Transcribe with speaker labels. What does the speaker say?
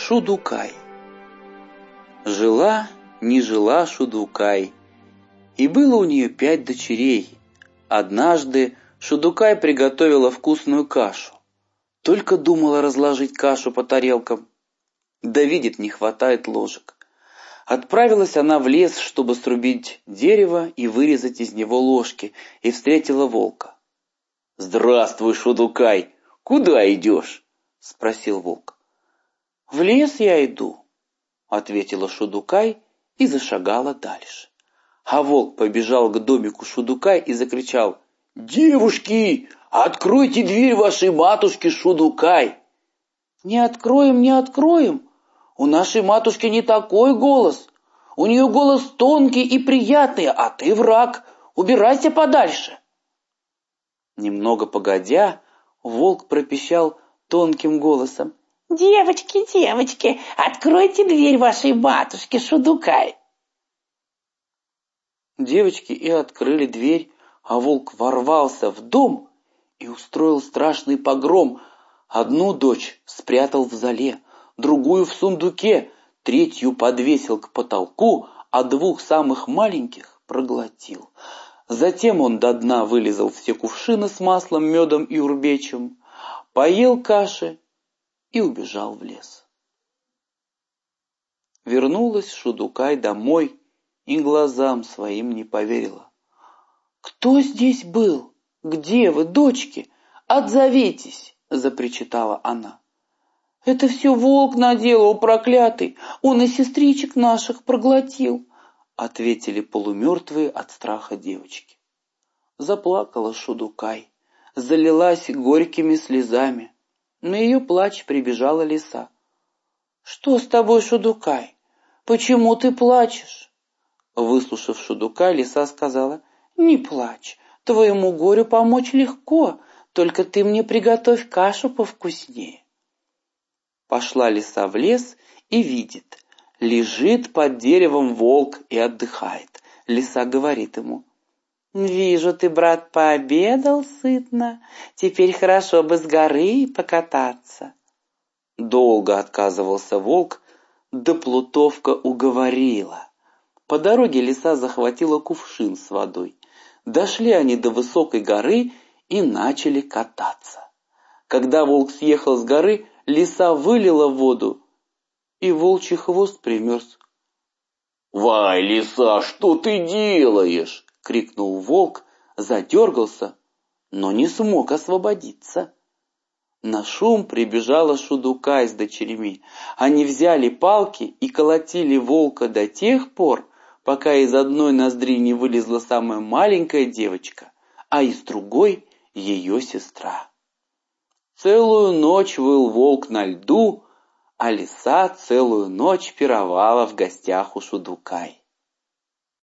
Speaker 1: Шудукай Жила, не жила Шудукай, и было у нее пять дочерей. Однажды Шудукай приготовила вкусную кашу. Только думала разложить кашу по тарелкам, да видит, не хватает ложек. Отправилась она в лес, чтобы срубить дерево и вырезать из него ложки, и встретила волка. «Здравствуй, Шудукай! Куда идешь?» — спросил волк. «В лес я иду», — ответила Шудукай и зашагала дальше. А волк побежал к домику Шудукай и закричал «Девушки, откройте дверь вашей матушки Шудукай!» «Не откроем, не откроем! У нашей матушки не такой голос! У нее голос тонкий и приятный, а ты враг! Убирайся подальше!» Немного погодя, волк пропищал тонким голосом.
Speaker 2: «Девочки, девочки, откройте дверь вашей матушке Шудукай!»
Speaker 1: Девочки и открыли дверь, а волк ворвался в дом и устроил страшный погром. Одну дочь спрятал в зале, другую в сундуке, третью подвесил к потолку, а двух самых маленьких проглотил. Затем он до дна вылезал все кувшины с маслом, медом и урбечем, поел каши и убежал в лес. Вернулась Шудукай домой и глазам своим не поверила. «Кто здесь был? Где вы, дочки? Отзовитесь!» — запричитала она. «Это все волк наделал, проклятый! Он и сестричек наших проглотил!» — ответили полумертвые от страха девочки. Заплакала Шудукай, залилась горькими слезами. На ее плач прибежала лиса. «Что с тобой, Шудукай? Почему ты плачешь?» Выслушав Шудука, лиса сказала, «Не плачь, твоему горю помочь легко, только ты мне приготовь кашу повкуснее». Пошла лиса в лес и видит, лежит под деревом волк и отдыхает. Лиса говорит ему, «Вижу, ты, брат, пообедал сытно. Теперь хорошо бы с горы покататься». Долго отказывался волк, да Плутовка уговорила. По дороге лиса захватила кувшин с водой. Дошли они до высокой горы и начали кататься. Когда волк съехал с горы, лиса вылила воду, и волчий хвост примерз.
Speaker 3: «Вай, лиса, что ты делаешь?»
Speaker 1: — крикнул волк, задергался, но не смог освободиться. На шум прибежала Шудука с дочерьми. Они взяли палки и колотили волка до тех пор, пока из одной ноздри не вылезла самая маленькая девочка, а из другой — ее сестра. Целую ночь выл волк на льду, а лиса целую ночь пировала в гостях у Шудукай.